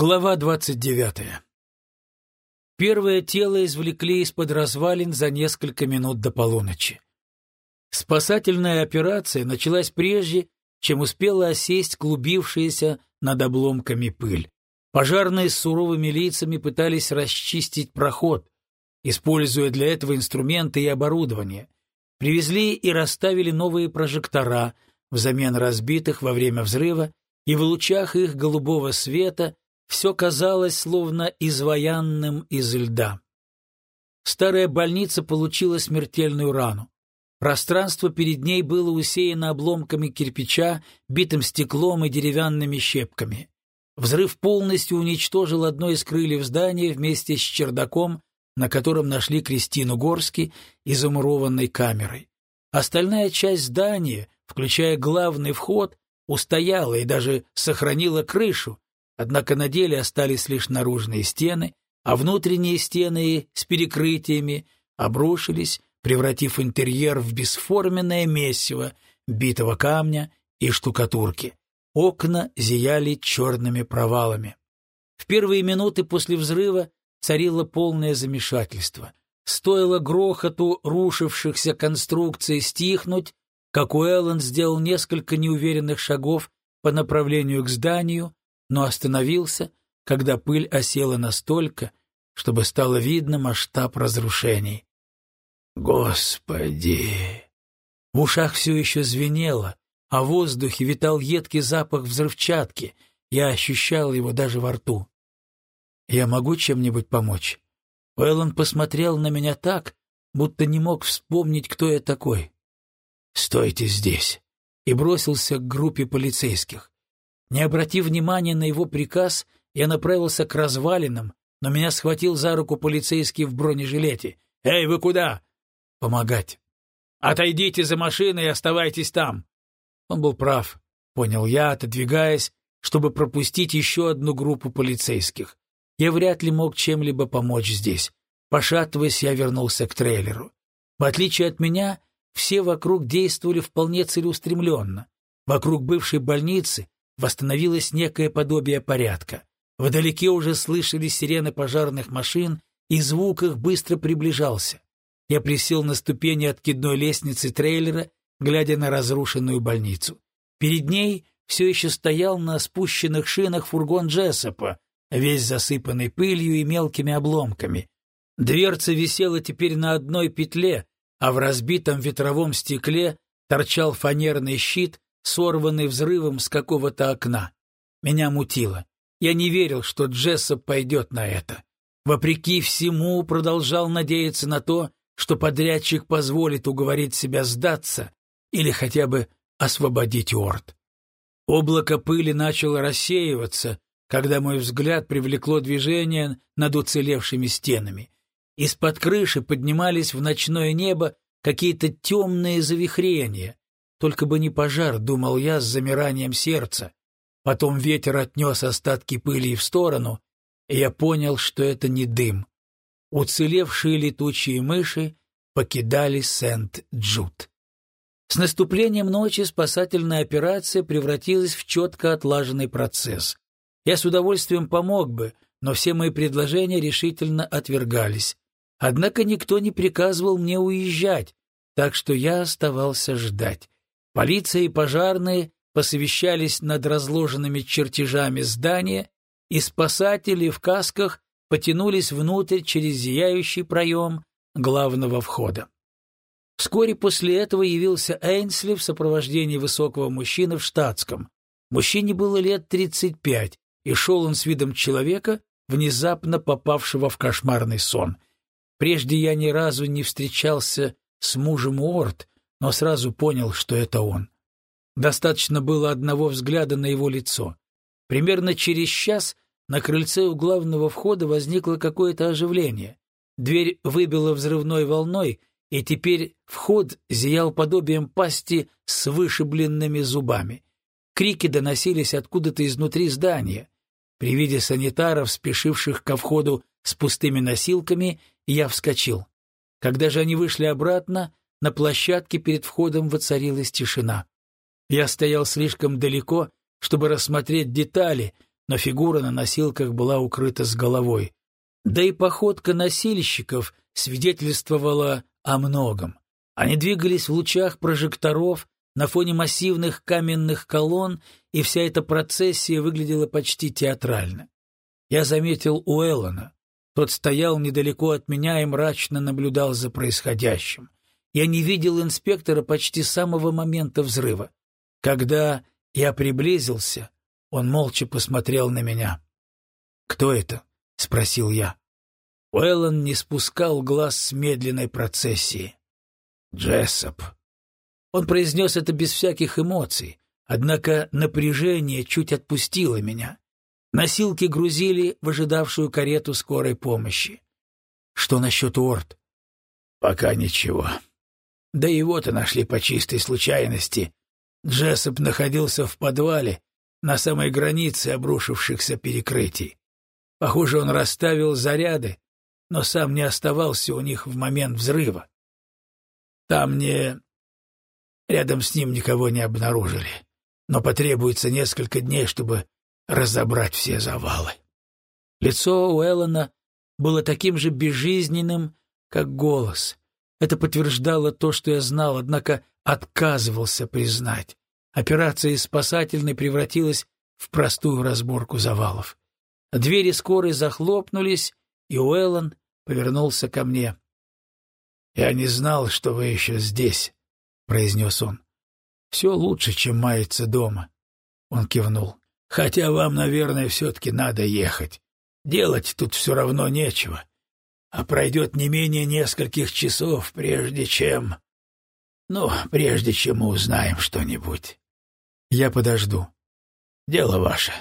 Глава двадцать девятая. Первое тело извлекли из-под развалин за несколько минут до полуночи. Спасательная операция началась прежде, чем успела осесть клубившаяся над обломками пыль. Пожарные с суровыми лицами пытались расчистить проход, используя для этого инструменты и оборудование. Привезли и расставили новые прожектора взамен разбитых во время взрыва, и в лучах их голубого света все казалось словно изваянным из льда. Старая больница получила смертельную рану. Пространство перед ней было усеяно обломками кирпича, битым стеклом и деревянными щепками. Взрыв полностью уничтожил одно из крыльев здания вместе с чердаком, на котором нашли Кристину Горски и замурованной камерой. Остальная часть здания, включая главный вход, устояла и даже сохранила крышу, Однако на деле остались лишь наружные стены, а внутренние стены с перекрытиями обрушились, превратив интерьер в бесформенное месиво битого камня и штукатурки. Окна зияли черными провалами. В первые минуты после взрыва царило полное замешательство. Стоило грохоту рушившихся конструкций стихнуть, как Уэллен сделал несколько неуверенных шагов по направлению к зданию, но остановился, когда пыль осела настолько, чтобы стало видно масштаб разрушений. Господи! В ушах все еще звенело, а в воздухе витал едкий запах взрывчатки. Я ощущал его даже во рту. «Я могу чем-нибудь помочь?» Уэллон посмотрел на меня так, будто не мог вспомнить, кто я такой. «Стойте здесь!» и бросился к группе полицейских. Не обратив внимания на его приказ, я направился к развалинам, но меня схватил за руку полицейский в бронежилете. «Эй, вы куда?» «Помогать». «Отойдите за машиной и оставайтесь там». Он был прав, понял я, отодвигаясь, чтобы пропустить еще одну группу полицейских. Я вряд ли мог чем-либо помочь здесь. Пошатываясь, я вернулся к трейлеру. В отличие от меня, все вокруг действовали вполне целеустремленно. Вокруг бывшей больницы восстановилось некое подобие порядка. Вдалеке уже слышались сирены пожарных машин, и звук их быстро приближался. Я присел на ступени откидной лестницы трейлера, глядя на разрушенную больницу. Перед ней все еще стоял на спущенных шинах фургон Джессопа, весь засыпанный пылью и мелкими обломками. Дверца висела теперь на одной петле, а в разбитом ветровом стекле торчал фанерный щит сорванный взрывом с какого-то окна. Меня мутило. Я не верил, что Джессоп пойдет на это. Вопреки всему продолжал надеяться на то, что подрядчик позволит уговорить себя сдаться или хотя бы освободить Орд. Облако пыли начало рассеиваться, когда мой взгляд привлекло движение над уцелевшими стенами. Из-под крыши поднимались в ночное небо какие-то темные завихрения, только бы не пожар, думал я с замиранием сердца. Потом ветер отнес остатки пыли в сторону, и я понял, что это не дым. Уцелевшие летучие мыши покидали Сент-Джуд. С наступлением ночи спасательная операция превратилась в четко отлаженный процесс. Я с удовольствием помог бы, но все мои предложения решительно отвергались. Однако никто не приказывал мне уезжать, так что я оставался ждать. Полиция и пожарные посовещались над разложенными чертежами здания, и спасатели в касках потянулись внутрь через зияющий проем главного входа. Вскоре после этого явился Эйнсли в сопровождении высокого мужчины в штатском. Мужчине было лет тридцать пять, и шел он с видом человека, внезапно попавшего в кошмарный сон. Прежде я ни разу не встречался с мужем Уорд, но сразу понял, что это он. Достаточно было одного взгляда на его лицо. Примерно через час на крыльце у главного входа возникло какое-то оживление. Дверь выбила взрывной волной, и теперь вход зиял подобием пасти с вышибленными зубами. Крики доносились откуда-то изнутри здания. При виде санитаров, спешивших ко входу с пустыми носилками, я вскочил. Когда же они вышли обратно, на площадке перед входом воцарилась тишина. Я стоял слишком далеко, чтобы рассмотреть детали, но фигура на носилках была укрыта с головой. Да и походка носильщиков свидетельствовала о многом. Они двигались в лучах прожекторов на фоне массивных каменных колонн, и вся эта процессия выглядела почти театрально. Я заметил Уэллона. Тот стоял недалеко от меня и мрачно наблюдал за происходящим. Я не видел инспектора почти с самого момента взрыва. Когда я приблизился, он молча посмотрел на меня. «Кто это?» — спросил я. Уэллон не спускал глаз с медленной процессии. «Джессоп». Он произнес это без всяких эмоций, однако напряжение чуть отпустило меня. Носилки грузили в ожидавшую карету скорой помощи. «Что насчет Уорд?» «Пока ничего. Да его-то нашли по чистой случайности. Джессоп находился в подвале на самой границе обрушившихся перекрытий. Похоже, он расставил заряды, но сам не оставался у них в момент взрыва. Там не... Рядом с ним никого не обнаружили, но потребуется несколько дней, чтобы разобрать все завалы. Лицо Уэллона было таким же безжизненным, как голос. Это подтверждало то, что я знал, однако отказывался признать. Операция из спасательной превратилась в простую разборку завалов. Двери скорой захлопнулись, и Уэллон повернулся ко мне. «Я не знал, что вы еще здесь», — произнес он. «Все лучше, чем маяться дома», — он кивнул. «Хотя вам, наверное, все-таки надо ехать. Делать тут все равно нечего. А пройдет не менее нескольких часов, прежде чем... Ну, прежде чем мы узнаем что-нибудь. Я подожду. Дело ваше.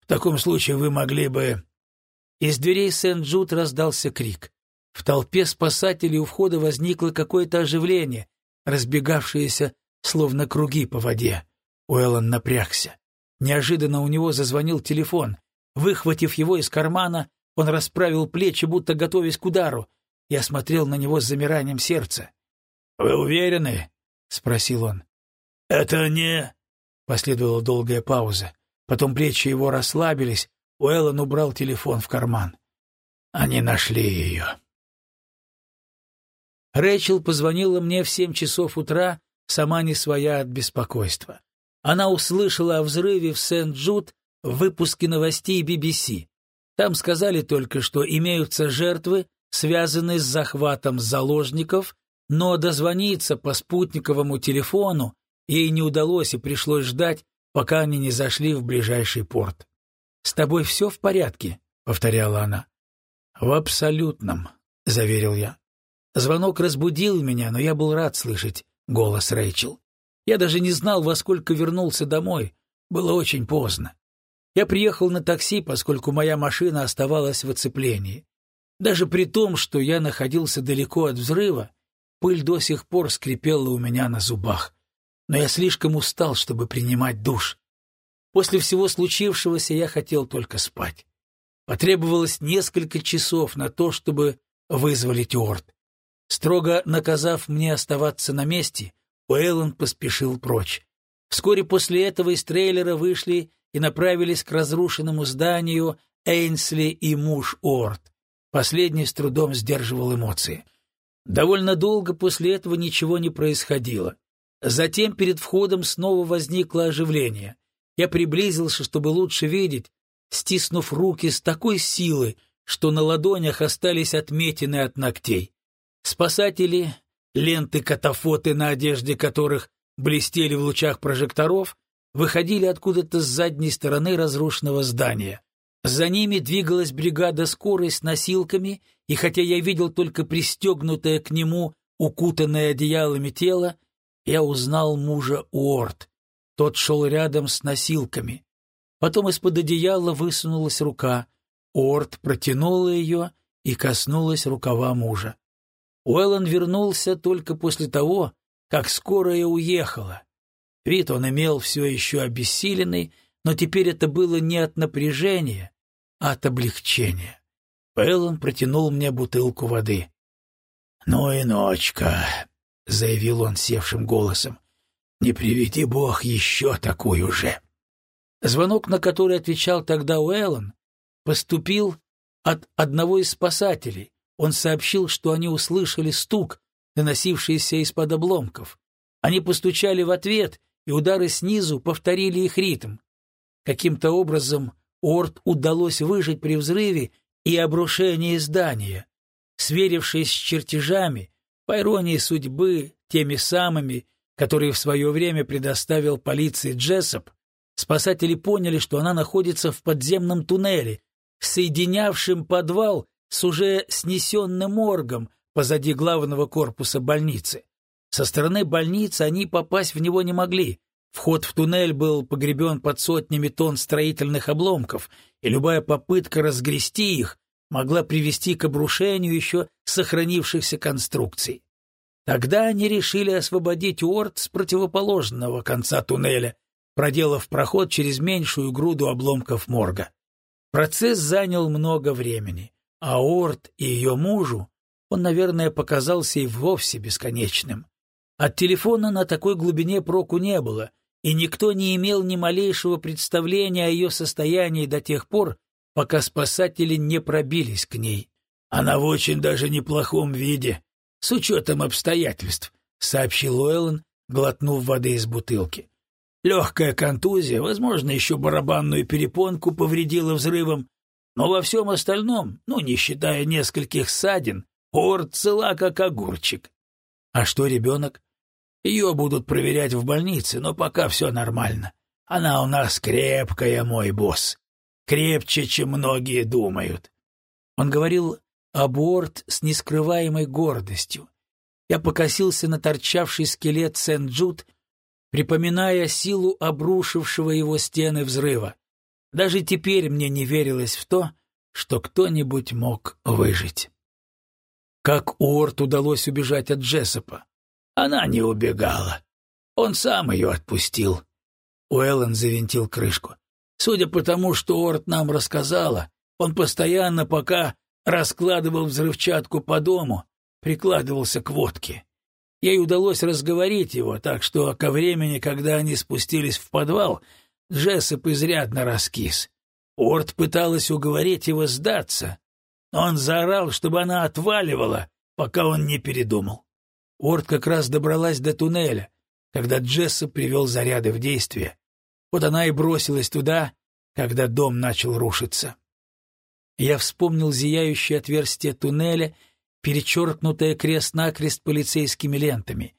В таком случае вы могли бы...» Из дверей Сент-Джуд раздался крик. В толпе спасателей у входа возникло какое-то оживление, разбегавшееся словно круги по воде. Уэллон напрягся. Неожиданно у него зазвонил телефон. Выхватив его из кармана, он расправил плечи, будто готовясь к удару. Я смотрел на него с замиранием сердца. «Вы уверены?» — спросил он. «Это не...» — последовала долгая пауза. Потом плечи его расслабились, Уэллон убрал телефон в карман. Они нашли ее. Рэйчел позвонила мне в семь часов утра, сама не своя от беспокойства. Она услышала о взрыве в Сент-Джуд в выпуске новостей BBC. Там сказали только, что имеются жертвы, связанные с захватом заложников, но дозвониться по спутниковому телефону ей не удалось и пришлось ждать, пока они не зашли в ближайший порт. «С тобой все в порядке?» — повторяла она. «В абсолютном», — заверил я. Звонок разбудил меня, но я был рад слышать голос Рэйчел. Я даже не знал, во сколько вернулся домой. Было очень поздно. Я приехал на такси, поскольку моя машина оставалась в оцеплении. Даже при том, что я находился далеко от взрыва, пыль до сих пор скрипела у меня на зубах. Но я слишком устал, чтобы принимать душ. После всего случившегося я хотел только спать. Потребовалось несколько часов на то, чтобы вызволить Орд. Строго наказав мне оставаться на месте, Уэйланд поспешил прочь. Вскоре после этого из трейлера вышли и направились к разрушенному зданию Эйнсли и муж Орд. Последний с трудом сдерживал эмоции. Довольно долго после этого ничего не происходило. Затем перед входом снова возникло оживление. Я приблизился, чтобы лучше видеть, стиснув руки с такой силой, что на ладонях остались отметины от ногтей. Спасатели, ленты-катафоты, на одежде которых блестели в лучах прожекторов, выходили откуда-то с задней стороны разрушенного здания. За ними двигалась бригада скорой с носилками, и хотя я видел только пристегнутое к нему, укутанное одеялами тело, я узнал мужа Уорд. Тот шел рядом с носилками. Потом из-под одеяла высунулась рука. Орд протянула ее и коснулась рукава мужа. Уэллон вернулся только после того, как скорая уехала. Вид он имел все еще обессиленный, но теперь это было не от напряжения, а от облегчения. Уэллон протянул мне бутылку воды. «Ну и ночка», — заявил он севшим голосом. Не приведи бог еще такую же. Звонок, на который отвечал тогда Уэллон, поступил от одного из спасателей. Он сообщил, что они услышали стук, доносившийся из-под обломков. Они постучали в ответ, и удары снизу повторили их ритм. Каким-то образом Орд удалось выжить при взрыве и обрушении здания. Сверившись с чертежами, по иронии судьбы, теми самыми, которые в свое время предоставил полиции Джессоп, спасатели поняли, что она находится в подземном туннеле, соединявшем подвал с уже снесенным моргом позади главного корпуса больницы. Со стороны больницы они попасть в него не могли. Вход в туннель был погребен под сотнями тонн строительных обломков, и любая попытка разгрести их могла привести к обрушению еще сохранившихся конструкций. Тогда они решили освободить Уорд с противоположного конца туннеля, проделав проход через меньшую груду обломков морга. Процесс занял много времени, а Орд и ее мужу он, наверное, показался и вовсе бесконечным. От телефона на такой глубине проку не было, и никто не имел ни малейшего представления о ее состоянии до тех пор, пока спасатели не пробились к ней. «Она в очень даже неплохом виде, с учетом обстоятельств», — сообщил Уэллен, глотнув воды из бутылки. «Легкая контузия, возможно, еще барабанную перепонку повредила взрывом, но во всем остальном, ну, не считая нескольких ссадин, Орд цела, как огурчик. А что ребенок? Ее будут проверять в больнице, но пока все нормально. Она у нас крепкая, мой босс. Крепче, чем многие думают. Он говорил аборт с нескрываемой гордостью. Я покосился на торчавший скелет Сент-Джуд, припоминая силу обрушившего его стены взрыва. Даже теперь мне не верилось в то, что кто-нибудь мог выжить. Как Уорт удалось убежать от Джессопа? Она не убегала. Он сам ее отпустил. Уэллен завинтил крышку. Судя по тому, что Орт нам рассказала, он постоянно, пока раскладывал взрывчатку по дому, прикладывался к водке. Ей удалось разговорить его, так что ко времени, когда они спустились в подвал, Джессоп изрядно раскис. Орт пыталась уговорить его сдаться, но он заорал, чтобы она отваливала, пока он не передумал. Орд как раз добралась до туннеля, когда Джессоп привел заряды в действие. Вот она и бросилась туда, когда дом начал рушиться. Я вспомнил зияющее отверстие туннеля, перечеркнутое крест-накрест полицейскими лентами.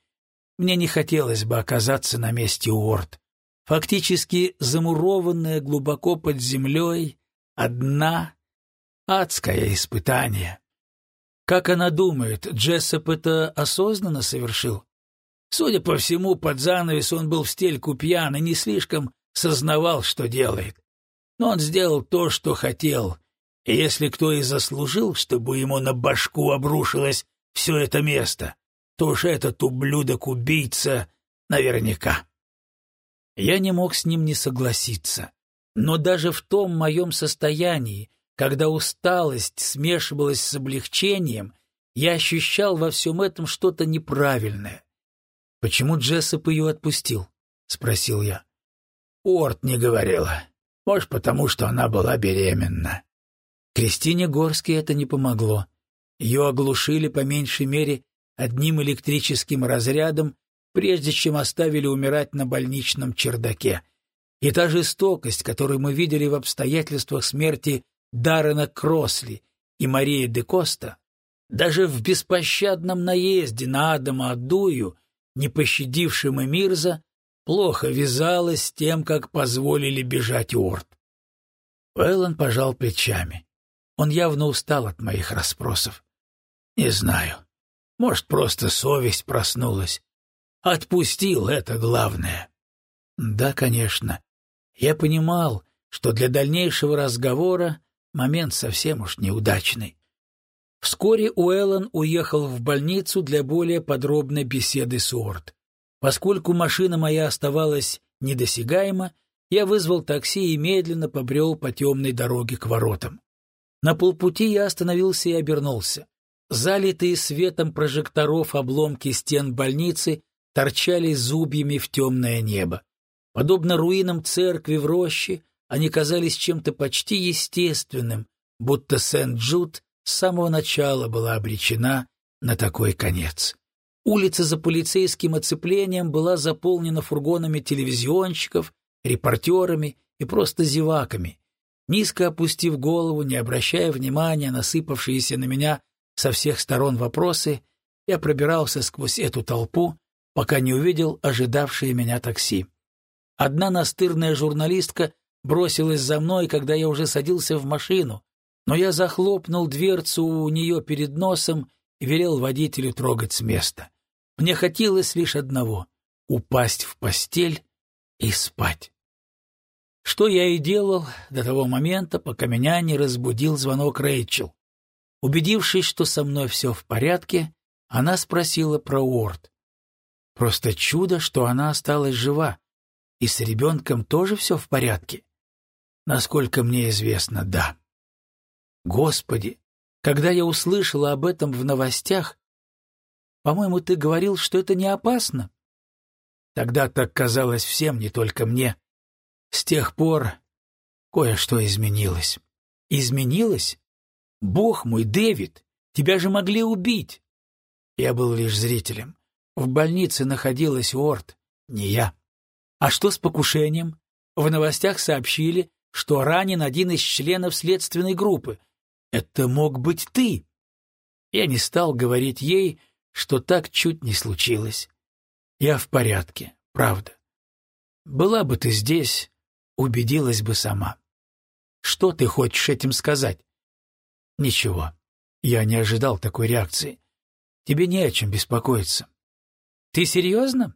Мне не хотелось бы оказаться на месте Уорд. Фактически замурованная глубоко под землей, одна, адское испытание. Как она думает, Джессоп это осознанно совершил? Судя по всему, под занавес он был в стельку пьян и не слишком сознавал, что делает. Но он сделал то, что хотел, и если кто и заслужил, чтобы ему на башку обрушилось все это место, то уж этот ублюдок-убийца наверняка. Я не мог с ним не согласиться. Но даже в том моем состоянии, когда усталость смешивалась с облегчением, я ощущал во всем этом что-то неправильное. «Почему Джессоп ее отпустил?» — спросил я. Орт не говорила. Может, потому что она была беременна. Кристине Горской это не помогло. Ее оглушили по меньшей мере одним электрическим разрядом, прежде чем оставили умирать на больничном чердаке. И та жестокость, которую мы видели в обстоятельствах смерти Даррена Кросли и Марии де Коста, даже в беспощадном наезде на Адама Адую, не пощадившим Эмирза, плохо вязалось с тем, как позволили бежать Уорд. Уэллон пожал плечами. Он явно устал от моих расспросов. Не знаю. Может, просто совесть проснулась. Отпустил это главное. Да, конечно. Я понимал, что для дальнейшего разговора Момент совсем уж неудачный. Вскоре Уэллон уехал в больницу для более подробной беседы с Уорд. Поскольку машина моя оставалась недосягаема, я вызвал такси и медленно побрел по темной дороге к воротам. На полпути я остановился и обернулся. Залитые светом прожекторов обломки стен больницы торчали зубьями в темное небо. Подобно руинам церкви в роще, они казались чем-то почти естественным, будто Сент-Джуд с самого начала была обречена на такой конец. Улица за полицейским оцеплением была заполнена фургонами телевизионщиков, репортерами и просто зеваками. Низко опустив голову, не обращая внимания на сыпавшиеся на меня со всех сторон вопросы, я пробирался сквозь эту толпу, пока не увидел ожидавшее меня такси. Одна настырная журналистка бросилась за мной, когда я уже садился в машину, но я захлопнул дверцу у нее перед носом и велел водителю трогать с места. Мне хотелось лишь одного — упасть в постель и спать. Что я и делал до того момента, пока меня не разбудил звонок Рэйчел. Убедившись, что со мной все в порядке, она спросила про Уорд. Просто чудо, что она осталась жива. И с ребенком тоже все в порядке? Насколько мне известно, да. Господи, когда я услышала об этом в новостях, по-моему, ты говорил, что это не опасно. Тогда так казалось всем, не только мне. С тех пор кое-что изменилось. Изменилось? Бог мой, Дэвид, тебя же могли убить. Я был лишь зрителем. В больнице находилась Орт, не я. А что с покушением? В новостях сообщили, что ранен один из членов следственной группы. Это мог быть ты. Я не стал говорить ей, что так чуть не случилось. Я в порядке, правда. Была бы ты здесь, убедилась бы сама. Что ты хочешь этим сказать? Ничего. Я не ожидал такой реакции. Тебе не о чем беспокоиться. Ты серьезно?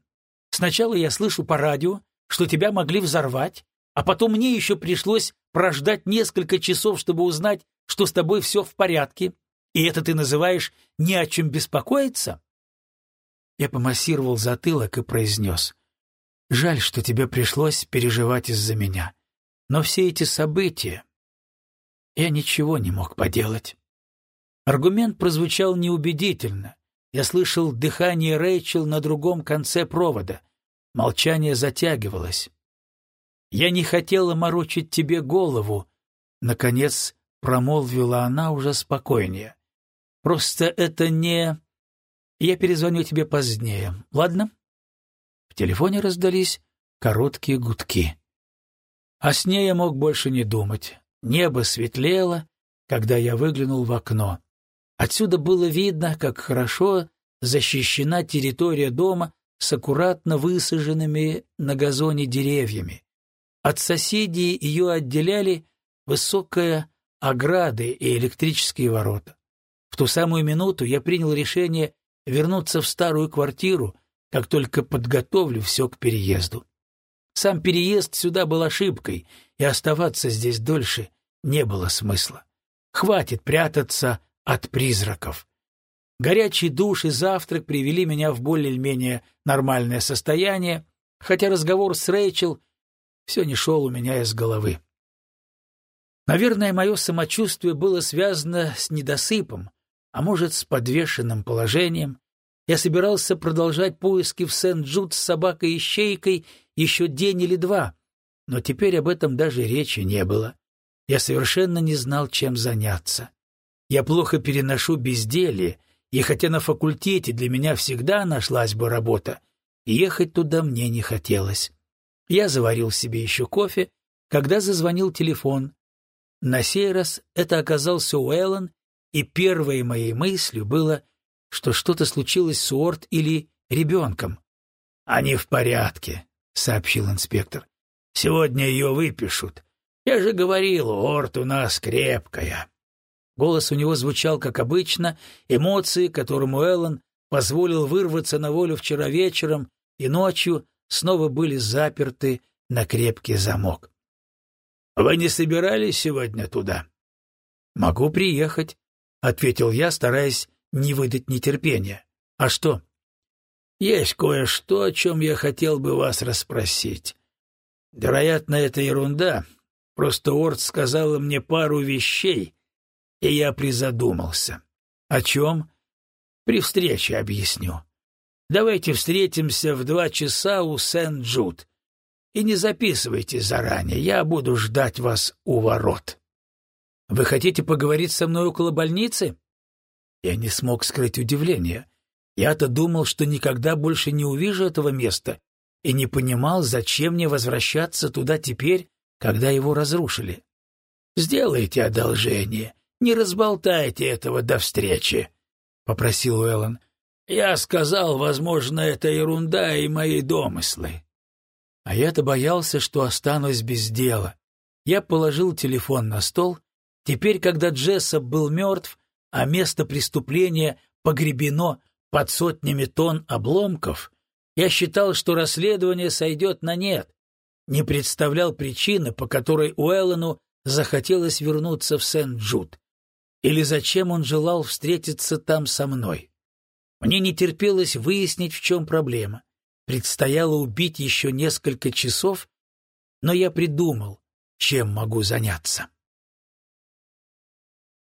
Сначала я слышу по радио, что тебя могли взорвать, а потом мне еще пришлось прождать несколько часов, чтобы узнать, что с тобой все в порядке, и это ты называешь «не о чем беспокоиться»? Я помассировал затылок и произнес. «Жаль, что тебе пришлось переживать из-за меня. Но все эти события... Я ничего не мог поделать». Аргумент прозвучал неубедительно. Я слышал дыхание Рэйчел на другом конце провода. Молчание затягивалось. «Я не хотела морочить тебе голову», — наконец промолвила она уже спокойнее. «Просто это не...» Я перезвоню тебе позднее, ладно?» В телефоне раздались короткие гудки. О сне я мог больше не думать. Небо светлело, когда я выглянул в окно. Отсюда было видно, как хорошо защищена территория дома с аккуратно высаженными на газоне деревьями. От соседей ее отделяли высокая ограда и электрические ворота. В ту самую минуту я принял решение вернуться в старую квартиру, как только подготовлю все к переезду. Сам переезд сюда был ошибкой, и оставаться здесь дольше не было смысла. Хватит прятаться от призраков. Горячий душ и завтрак привели меня в более-менее нормальное состояние, хотя разговор с Рэйчел все не шел у меня из головы. Наверное, мое самочувствие было связано с недосыпом, а может, с подвешенным положением. Я собирался продолжать поиски в Сент-Джуд с собакой-ищейкой еще день или два, но теперь об этом даже речи не было. Я совершенно не знал, чем заняться. Я плохо переношу безделье, и хотя на факультете для меня всегда нашлась бы работа, ехать туда мне не хотелось. Я заварил себе еще кофе, когда зазвонил телефон. На сей раз это оказался Уэллон, и первой моей мыслью было, что что-то случилось с Уорд или ребенком. «Они в порядке», — сообщил инспектор. «Сегодня ее выпишут. Я же говорил, Уорд у нас крепкая». Голос у него звучал, как обычно, эмоции, которым Эллен позволил вырваться на волю вчера вечером и ночью, снова были заперты на крепкий замок. «Вы не собирались сегодня туда?» «Могу приехать», — ответил я, стараясь не выдать нетерпения. «А что?» «Есть кое-что, о чем я хотел бы вас расспросить. Вероятно, это ерунда. Просто Орд сказала мне пару вещей, и я призадумался. О чем? При встрече объясню. Давайте встретимся в два часа у Сент-Джуд. и не записывайтесь заранее, я буду ждать вас у ворот. Вы хотите поговорить со мной около больницы? Я не смог скрыть удивление. Я-то думал, что никогда больше не увижу этого места, и не понимал, зачем мне возвращаться туда теперь, когда его разрушили. «Сделайте одолжение, не разболтайте этого до встречи», — попросил Уэллон. «Я сказал, возможно, это ерунда и мои домыслы». А я-то боялся, что останусь без дела. Я положил телефон на стол. Теперь, когда Джессоп был мертв, а место преступления погребено под сотнями тонн обломков, я считал, что расследование сойдет на нет, не представлял причины, по которой Уэллену захотелось вернуться в Сент-Джуд, или зачем он желал встретиться там со мной. Мне не терпелось выяснить, в чем проблема. Предстояло убить еще несколько часов, но я придумал, чем могу заняться.